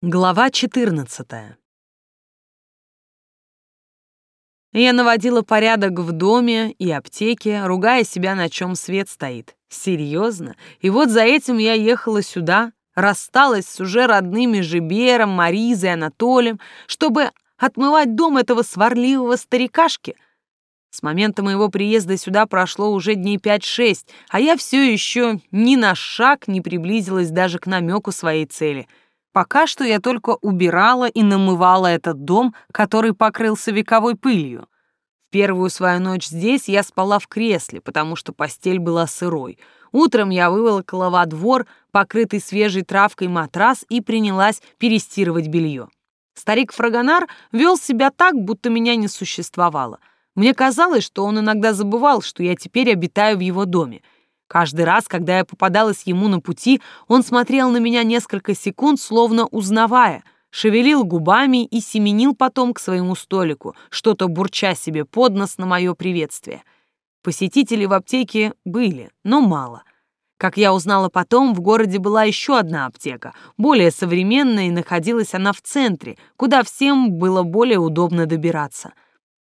Глава 14. Я наводила порядок в доме и аптеке, ругая себя, на чем свет стоит. Серьезно? И вот за этим я ехала сюда, рассталась с уже родными Жибером, Маризой, Анатолием, чтобы отмывать дом этого сварливого старикашки. С момента моего приезда сюда прошло уже дней пять-шесть, а я все еще ни на шаг не приблизилась даже к намеку своей цели — Пока что я только убирала и намывала этот дом, который покрылся вековой пылью. В первую свою ночь здесь я спала в кресле, потому что постель была сырой. Утром я выволокла во двор, покрытый свежей травкой матрас, и принялась перестирывать белье. Старик Фрагонар вел себя так, будто меня не существовало. Мне казалось, что он иногда забывал, что я теперь обитаю в его доме — Каждый раз, когда я попадалась ему на пути, он смотрел на меня несколько секунд, словно узнавая, шевелил губами и семенил потом к своему столику, что-то бурча себе под нос на мое приветствие. Посетители в аптеке были, но мало. Как я узнала потом, в городе была еще одна аптека, более современная, и находилась она в центре, куда всем было более удобно добираться.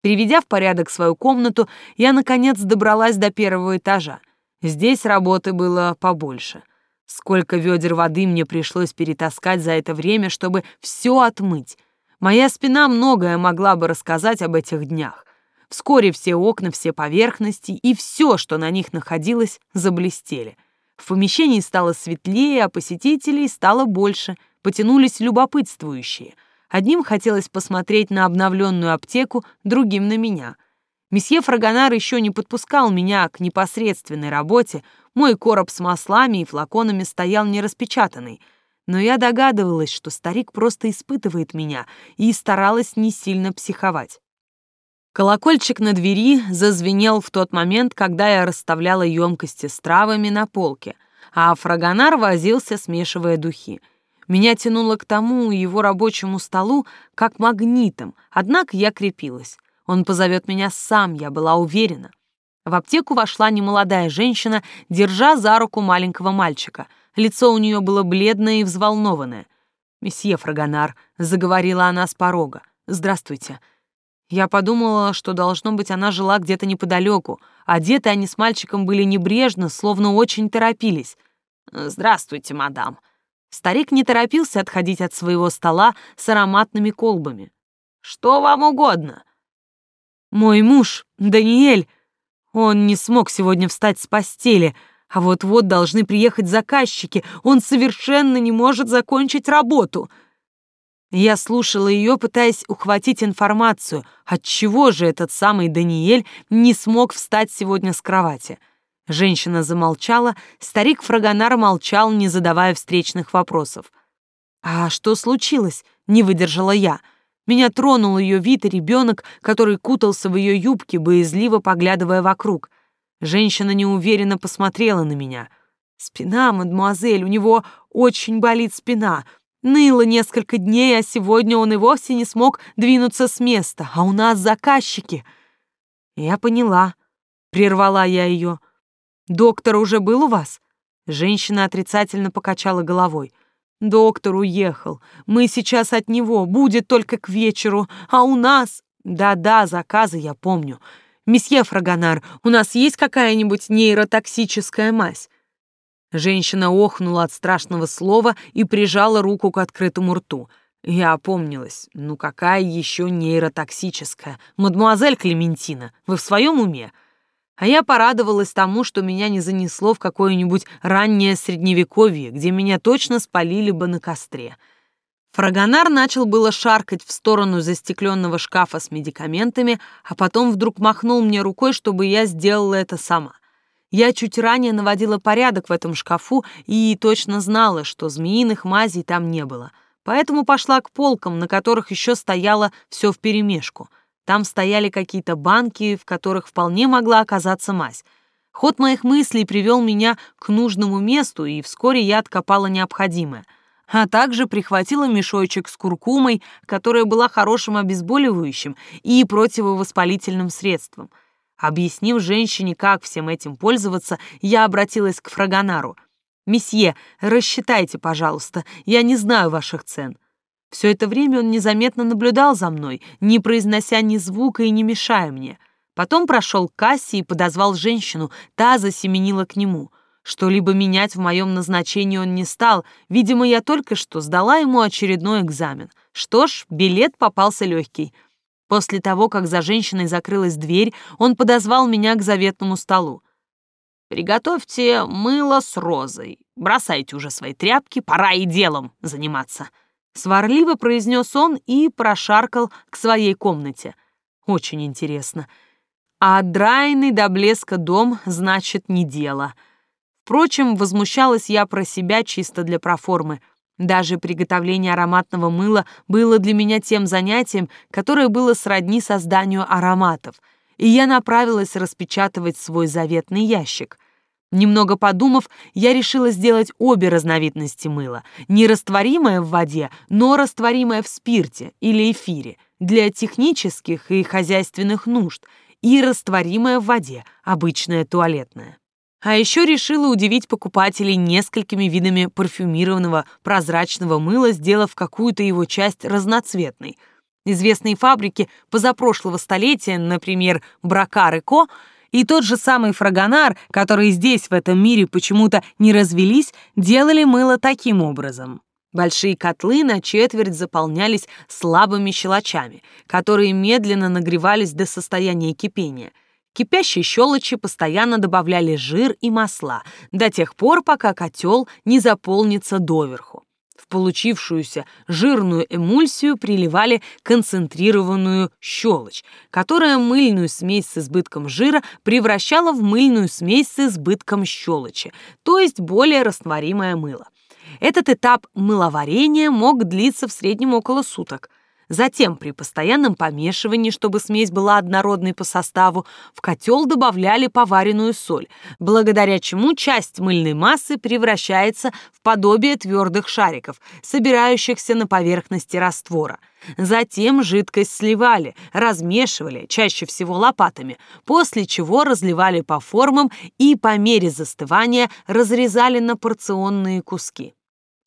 Приведя в порядок свою комнату, я, наконец, добралась до первого этажа. Здесь работы было побольше. Сколько ведер воды мне пришлось перетаскать за это время, чтобы все отмыть. Моя спина многое могла бы рассказать об этих днях. Вскоре все окна, все поверхности и все, что на них находилось, заблестели. В помещении стало светлее, а посетителей стало больше, потянулись любопытствующие. Одним хотелось посмотреть на обновленную аптеку, другим на меня — Месье Фрагонар еще не подпускал меня к непосредственной работе, мой короб с маслами и флаконами стоял нераспечатанный, но я догадывалась, что старик просто испытывает меня и старалась не сильно психовать. Колокольчик на двери зазвенел в тот момент, когда я расставляла емкости с травами на полке, а Фрагонар возился, смешивая духи. Меня тянуло к тому его рабочему столу как магнитом, однако я крепилась. Он позовет меня сам, я была уверена. В аптеку вошла немолодая женщина, держа за руку маленького мальчика. Лицо у нее было бледное и взволнованное. «Месье Фрагонар», — заговорила она с порога, — «здравствуйте». Я подумала, что, должно быть, она жила где-то неподалеку. Одеты они с мальчиком были небрежно, словно очень торопились. «Здравствуйте, мадам». Старик не торопился отходить от своего стола с ароматными колбами. «Что вам угодно?» Мой муж, Даниэль, он не смог сегодня встать с постели, а вот-вот должны приехать заказчики. Он совершенно не может закончить работу. Я слушала ее, пытаясь ухватить информацию, отчего же этот самый Даниэль не смог встать сегодня с кровати. Женщина замолчала, старик Фрагонар молчал, не задавая встречных вопросов. «А что случилось?» — не выдержала я — меня тронул ее вид и ребенок, который кутался в ее юбке, боязливо поглядывая вокруг. Женщина неуверенно посмотрела на меня. «Спина, мадемуазель, у него очень болит спина. Ныло несколько дней, а сегодня он и вовсе не смог двинуться с места, а у нас заказчики». «Я поняла», — прервала я ее. «Доктор уже был у вас?» Женщина отрицательно покачала головой. Доктор уехал. Мы сейчас от него, будет только к вечеру. А у нас... Да-да, заказы я помню. Месье Фрагонар, у нас есть какая-нибудь нейротоксическая мазь?» Женщина охнула от страшного слова и прижала руку к открытому рту. Я опомнилась. «Ну какая еще нейротоксическая? Мадемуазель Клементина, вы в своем уме?» А я порадовалась тому, что меня не занесло в какое-нибудь раннее средневековье, где меня точно спалили бы на костре. Фрагонар начал было шаркать в сторону застекленного шкафа с медикаментами, а потом вдруг махнул мне рукой, чтобы я сделала это сама. Я чуть ранее наводила порядок в этом шкафу и точно знала, что змеиных мазей там не было, поэтому пошла к полкам, на которых еще стояло все вперемешку — там стояли какие-то банки, в которых вполне могла оказаться мазь. Ход моих мыслей привел меня к нужному месту, и вскоре я откопала необходимое. А также прихватила мешочек с куркумой, которая была хорошим обезболивающим и противовоспалительным средством. Объяснив женщине, как всем этим пользоваться, я обратилась к Фрагонару. «Месье, рассчитайте, пожалуйста, я не знаю ваших цен». Все это время он незаметно наблюдал за мной, не произнося ни звука и не мешая мне. Потом прошел к кассе и подозвал женщину, та засеменила к нему. Что-либо менять в моем назначении он не стал, видимо, я только что сдала ему очередной экзамен. Что ж, билет попался легкий. После того, как за женщиной закрылась дверь, он подозвал меня к заветному столу. «Приготовьте мыло с розой. Бросайте уже свои тряпки, пора и делом заниматься». Сварливо произнес он и прошаркал к своей комнате. Очень интересно. А драйный до блеска дом значит не дело. Впрочем, возмущалась я про себя чисто для проформы. Даже приготовление ароматного мыла было для меня тем занятием, которое было сродни созданию ароматов, и я направилась распечатывать свой заветный ящик — Немного подумав, я решила сделать обе разновидности мыла. Не растворимое в воде, но растворимое в спирте или эфире для технических и хозяйственных нужд и растворимое в воде, обычное туалетное. А еще решила удивить покупателей несколькими видами парфюмированного прозрачного мыла, сделав какую-то его часть разноцветной. Известные фабрики позапрошлого столетия, например, Бракар и Ко, и тот же самый фрагонар, который здесь, в этом мире, почему-то не развелись, делали мыло таким образом. Большие котлы на четверть заполнялись слабыми щелочами, которые медленно нагревались до состояния кипения. Кипящие щелочи постоянно добавляли жир и масла до тех пор, пока котел не заполнится доверху получившуюся жирную эмульсию приливали концентрированную щелочь, которая мыльную смесь с избытком жира превращала в мыльную смесь с избытком щелочи, то есть более растворимое мыло. Этот этап мыловарения мог длиться в среднем около суток. Затем при постоянном помешивании, чтобы смесь была однородной по составу, в котел добавляли поваренную соль, благодаря чему часть мыльной массы превращается в подобие твердых шариков, собирающихся на поверхности раствора. Затем жидкость сливали, размешивали, чаще всего лопатами, после чего разливали по формам и по мере застывания разрезали на порционные куски.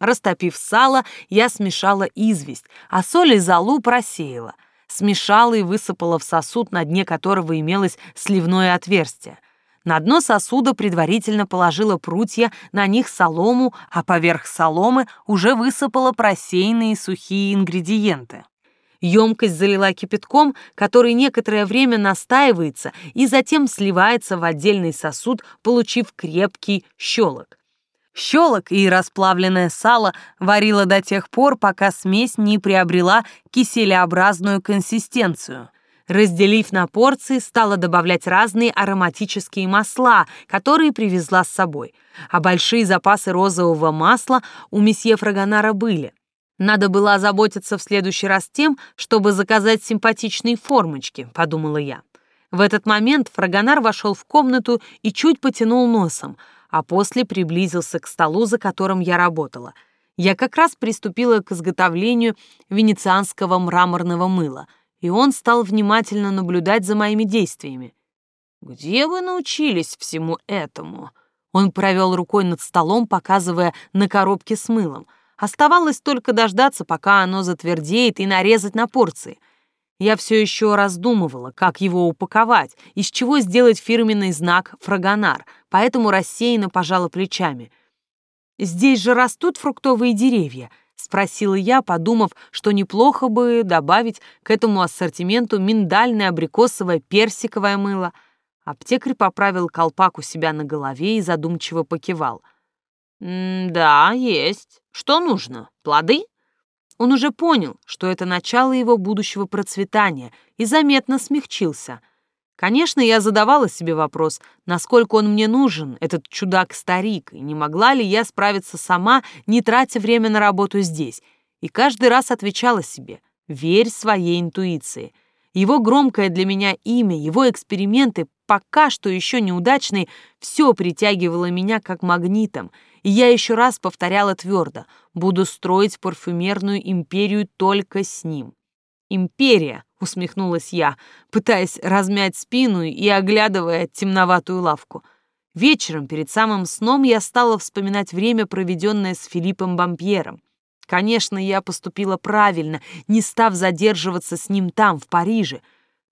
Растопив сало, я смешала известь, а соль и золу просеяла. Смешала и высыпала в сосуд, на дне которого имелось сливное отверстие. На дно сосуда предварительно положила прутья, на них солому, а поверх соломы уже высыпала просеянные сухие ингредиенты. Емкость залила кипятком, который некоторое время настаивается и затем сливается в отдельный сосуд, получив крепкий щелок. Щелок и расплавленное сало варила до тех пор, пока смесь не приобрела киселеобразную консистенцию. Разделив на порции, стала добавлять разные ароматические масла, которые привезла с собой. А большие запасы розового масла у месье Фрагонара были. Надо было озаботиться в следующий раз тем, чтобы заказать симпатичные формочки, подумала я. В этот момент Фрагонар вошел в комнату и чуть потянул носом — а после приблизился к столу, за которым я работала. Я как раз приступила к изготовлению венецианского мраморного мыла, и он стал внимательно наблюдать за моими действиями. «Где вы научились всему этому?» Он провел рукой над столом, показывая на коробке с мылом. Оставалось только дождаться, пока оно затвердеет, и нарезать на порции — я все еще раздумывала, как его упаковать, из чего сделать фирменный знак «Фрагонар», поэтому рассеянно пожала плечами. «Здесь же растут фруктовые деревья», — спросила я, подумав, что неплохо бы добавить к этому ассортименту миндальное, абрикосовое, персиковое мыло. Аптекарь поправил колпак у себя на голове и задумчиво покивал. «Да, есть. Что нужно? Плоды?» Он уже понял, что это начало его будущего процветания, и заметно смягчился. Конечно, я задавала себе вопрос, насколько он мне нужен, этот чудак-старик, и не могла ли я справиться сама, не тратя время на работу здесь. И каждый раз отвечала себе «Верь своей интуиции». Его громкое для меня имя, его эксперименты, пока что еще неудачные, все притягивало меня как магнитом — и я еще раз повторяла твердо, буду строить парфюмерную империю только с ним. «Империя!» — усмехнулась я, пытаясь размять спину и оглядывая темноватую лавку. Вечером, перед самым сном, я стала вспоминать время, проведенное с Филиппом Бампьером. Конечно, я поступила правильно, не став задерживаться с ним там, в Париже.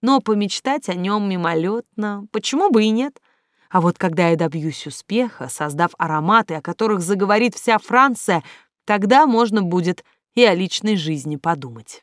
Но помечтать о нем мимолетно, почему бы и нет? А вот когда я добьюсь успеха, создав ароматы, о которых заговорит вся Франция, тогда можно будет и о личной жизни подумать.